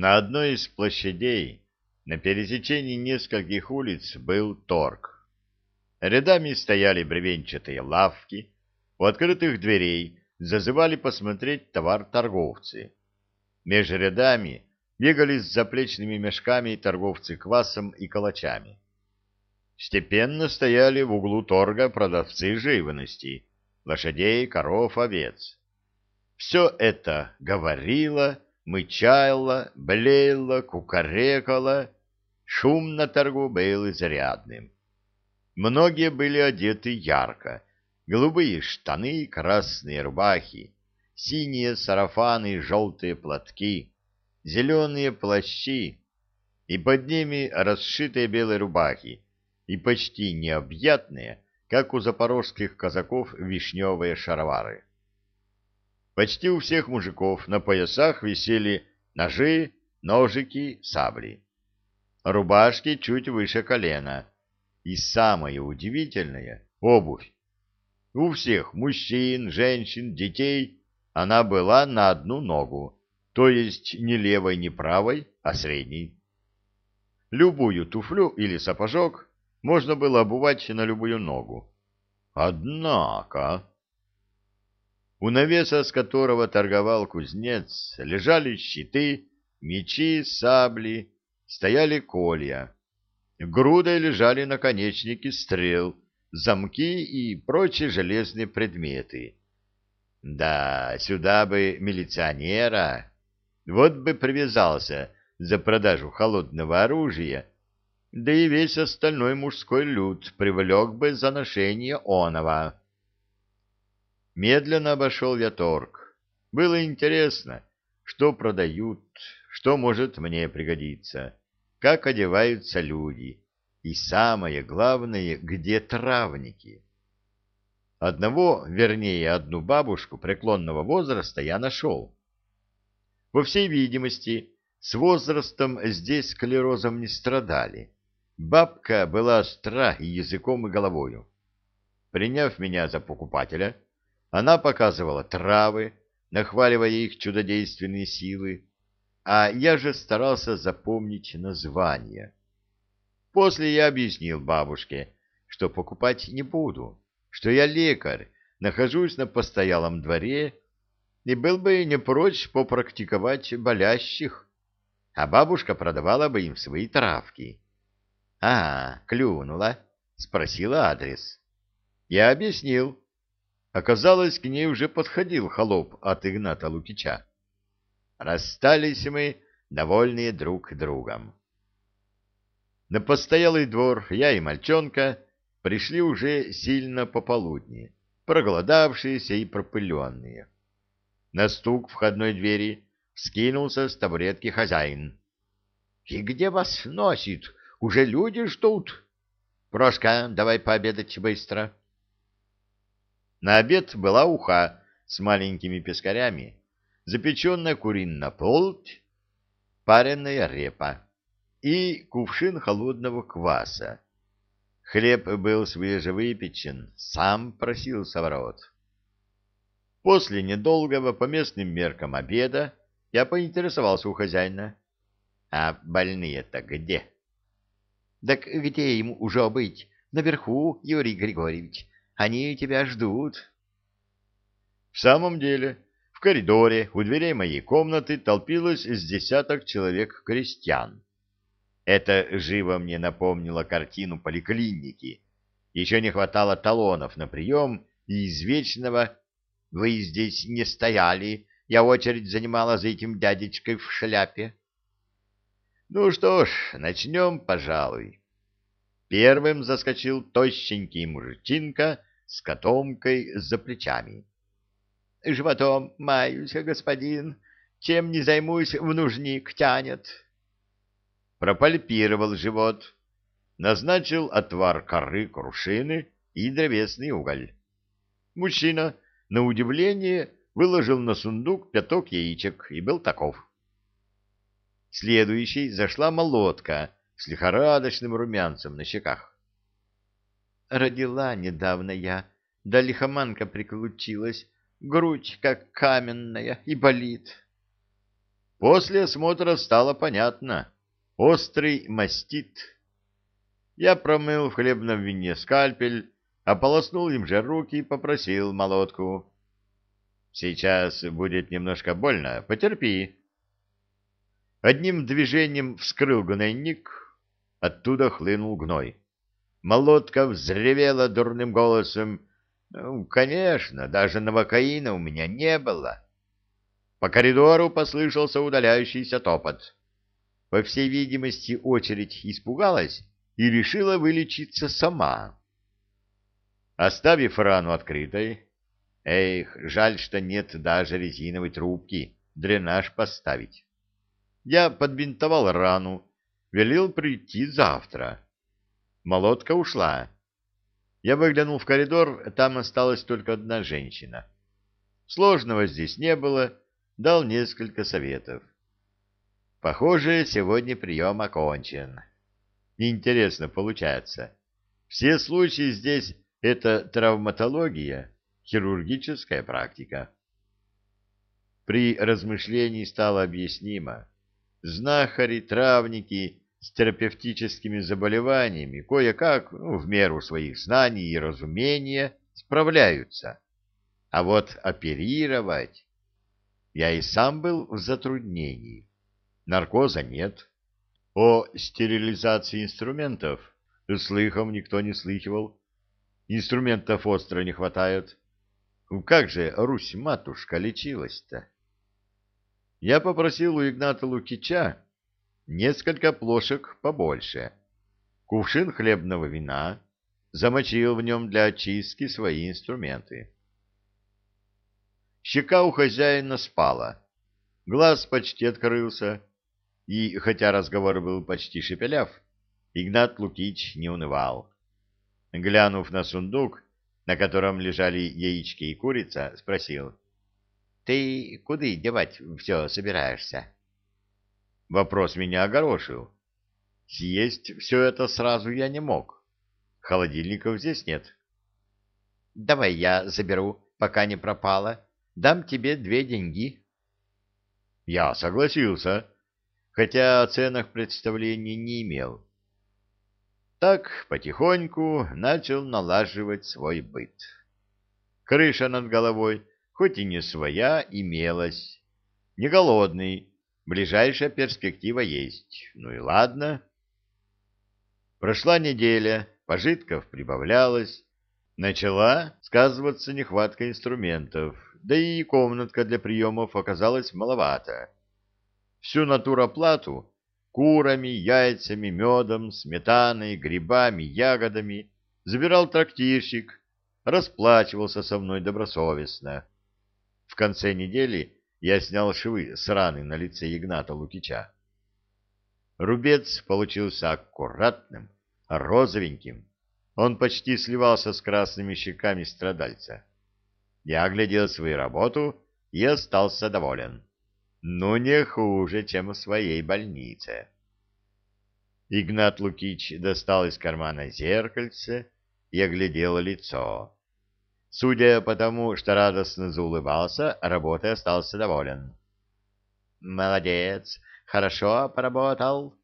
На одной из площадей на пересечении нескольких улиц был торг. Рядами стояли бревенчатые лавки, у открытых дверей зазывали посмотреть товар торговцы. Между рядами бегали с заплечными мешками торговцы квасом и калачами. Степенно стояли в углу торга продавцы живности, лошадей, коров, овец. Все это говорило, мычало, блеяло, кукарекало. Шум на торгу был изрядным. Многие были одеты ярко. Голубые штаны, красные рубахи, синие сарафаны, желтые платки, зеленые плащи, и под ними расшитые белые рубахи, и почти необъятные, как у запорожских казаков, вишневые шаровары. Почти у всех мужиков на поясах висели ножи, ножики, сабли. Рубашки чуть выше колена. И самое удивительное — обувь. У всех мужчин, женщин, детей она была на одну ногу, то есть не левой, не правой, а средней. Любую туфлю или сапожок можно было обувать на любую ногу. Однако... У навеса, с которого торговал кузнец, лежали щиты, мечи, сабли, стояли колья. Грудой лежали наконечники стрел, замки и прочие железные предметы. Да, сюда бы милиционера, вот бы привязался за продажу холодного оружия, да и весь остальной мужской люд привлек бы за ношение оного. Медленно обошел я торг. Было интересно, что продают, что может мне пригодиться, как одеваются люди, и самое главное, где травники. Одного, вернее, одну бабушку преклонного возраста я нашел. По всей видимости, с возрастом здесь склерозом не страдали. Бабка была остра языком, и головою. Приняв меня за покупателя, она показывала травы, нахваливая их чудодейственные силы, а я же старался запомнить названия. После я объяснил бабушке, что покупать не буду, что я лекарь, нахожусь на постоялом дворе и был бы не прочь попрактиковать болящих, а бабушка продавала бы им свои травки. — А, клюнула? — спросила адрес. Я объяснил, Оказалось, к ней уже подходил холоп от Игната Лукича. Расстались мы, довольные друг другом. На постоялый двор я и мальчонка пришли уже сильно пополудни, проголодавшиеся и пропыленные. На стук входной двери вскинулся с табуретки хозяин. — И где вас носит? Уже люди ждут. — Прошка, давай пообедать быстро. — на обед была уха с маленькими пескарями, запеченная куриная плоть, пареная репа и кувшин холодного кваса. Хлеб был свежевыпечен, сам просился в. После недолгого по местным меркам обеда я поинтересовался у хозяина. — А больные-то где? — Так где ему уже быть? Наверху, Юрий Григорьевич. Они тебя ждут. В самом деле, в коридоре у дверей моей комнаты толпилось с десяток человек крестьян. Это живо мне напомнило картину поликлиники. Еще не хватало талонов на прием и извечного «Вы здесь не стояли, я очередь занимала за этим дядечкой в шляпе». Ну что ж, начнем, пожалуй. Первым заскочил тощенький мужичинка с котомкой за плечами. — Животом маюсь, господин, чем не займусь, в нужник тянет. Пропальпировал живот, назначил отвар коры крушины и древесный уголь. Мужчина, на удивление, выложил на сундук пяток яичек и был таков. Следующей зашла молотка с лихорадочным румянцем на щеках. Родила недавно я, да лихоманка приключилась, грудь как каменная и болит. После осмотра стало понятно. Острый мастит. Я промыл в хлебном вине скальпель, ополоснул им же руки и попросил молотку. «Сейчас будет немножко больно, потерпи». Одним движением вскрыл гнойник, оттуда хлынул гной. Молотка взревела дурным голосом. Ну, конечно, даже новокаина у меня не было. По коридору послышался удаляющийся топот. По всей видимости, очередь испугалась и решила вылечиться сама. Оставив рану открытой, эх, жаль, что нет даже резиновой трубки, дренаж поставить. Я подбинтовал рану, велел прийти завтра. Молотка ушла. Я выглянул в коридор, там осталась только одна женщина. Сложного здесь не было, дал несколько советов. Похоже, сегодня прием окончен. Интересно получается. Все случаи здесь — это травматология, хирургическая практика. При размышлении стало объяснимо. Знахари, травники с терапевтическими заболеваниями кое-как, ну, в меру своих знаний и разумения, справляются. А вот оперировать я и сам был в затруднении. Наркоза нет. О стерилизации инструментов слыхом никто не слыхивал. Инструментов остро не хватает. Как же Русь-матушка лечилась-то? Я попросил у Игната Лукича несколько плошек побольше, кувшин хлебного вина, замочил в нем для очистки свои инструменты. Щека у хозяина спала. Глаз почти открылся, и, хотя разговор был почти шепеляв, Игнат Лукич не унывал. Глянув на сундук, на котором лежали яички и курица, спросил, «Ты куда девать все собираешься?» Вопрос меня огорошил. Съесть все это сразу я не мог. Холодильников здесь нет. «Давай я заберу, пока не пропало», Дам тебе две деньги. Я согласился, хотя о ценах представления не имел. Так потихоньку начал налаживать свой быт. Крыша над головой, хоть и не своя, имелась. Не голодный, ближайшая перспектива есть. Ну и ладно. Прошла неделя, пожитков прибавлялось, начала сказываться нехватка инструментов, да и комнатка для приемов оказалась маловато. Всю натуроплату курами, яйцами, медом, сметаной, грибами, ягодами забирал трактирщик, расплачивался со мной добросовестно. В конце недели я снял швы с раны на лице Игната Лукича. Рубец получился аккуратным, розовеньким. Он почти сливался с красными щеками страдальца. Я оглядел свою работу и остался доволен. Ну, не хуже, чем в своей больнице. Игнат Лукич достал из кармана зеркальце и оглядел лицо. Судя по тому, что радостно заулыбался, работой остался доволен. «Молодец, хорошо поработал».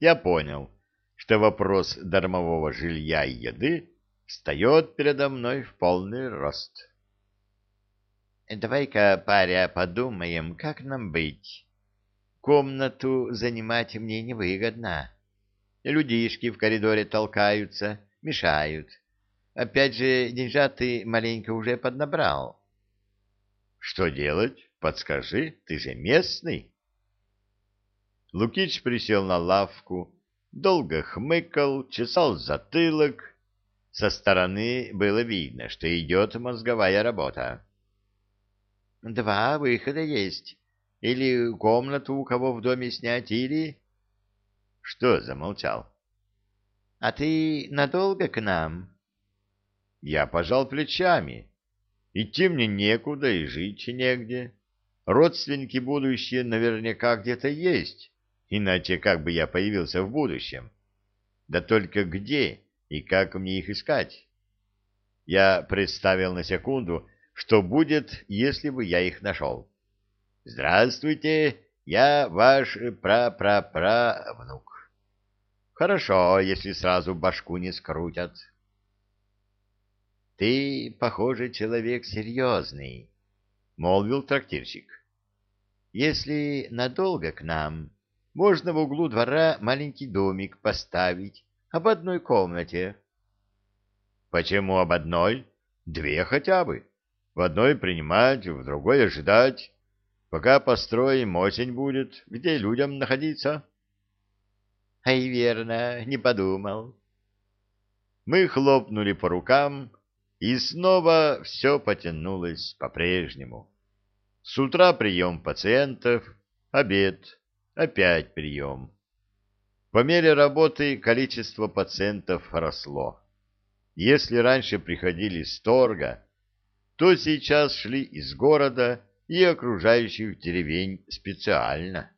Я понял, что вопрос дармового жилья и еды встает передо мной в полный рост. «Давай-ка, паря, подумаем, как нам быть. Комнату занимать мне невыгодно. Людишки в коридоре толкаются, мешают. Опять же, деньжат ты маленько уже поднабрал». «Что делать? Подскажи, ты же местный». Лукич присел на лавку, долго хмыкал, чесал затылок, со стороны было видно, что идет мозговая работа. «Два выхода есть. Или комнату у кого в доме снять, или...» «Что?» — замолчал. «А ты надолго к нам?» Я пожал плечами. Идти мне некуда и жить негде. Родственники будущие наверняка где-то есть, иначе как бы я появился в будущем? Да только где и как мне их искать? Я представил на секунду, что будет, если бы я их нашел. Здравствуйте, я ваш пра-пра-пра-внук. Хорошо, если сразу башку не скрутят. Ты, похоже, человек серьезный, — молвил трактирщик. Если надолго к нам, можно в углу двора маленький домик поставить об одной комнате. Почему об одной? Две хотя бы. В одной принимать, в другой ожидать. Пока построим, осень будет. Где людям находиться? Ай, верно, не подумал. Мы хлопнули по рукам, и снова все потянулось по-прежнему. С утра прием пациентов, обед, опять прием. По мере работы количество пациентов росло. Если раньше приходили с торга, то сейчас шли из города и окружающих деревень специально.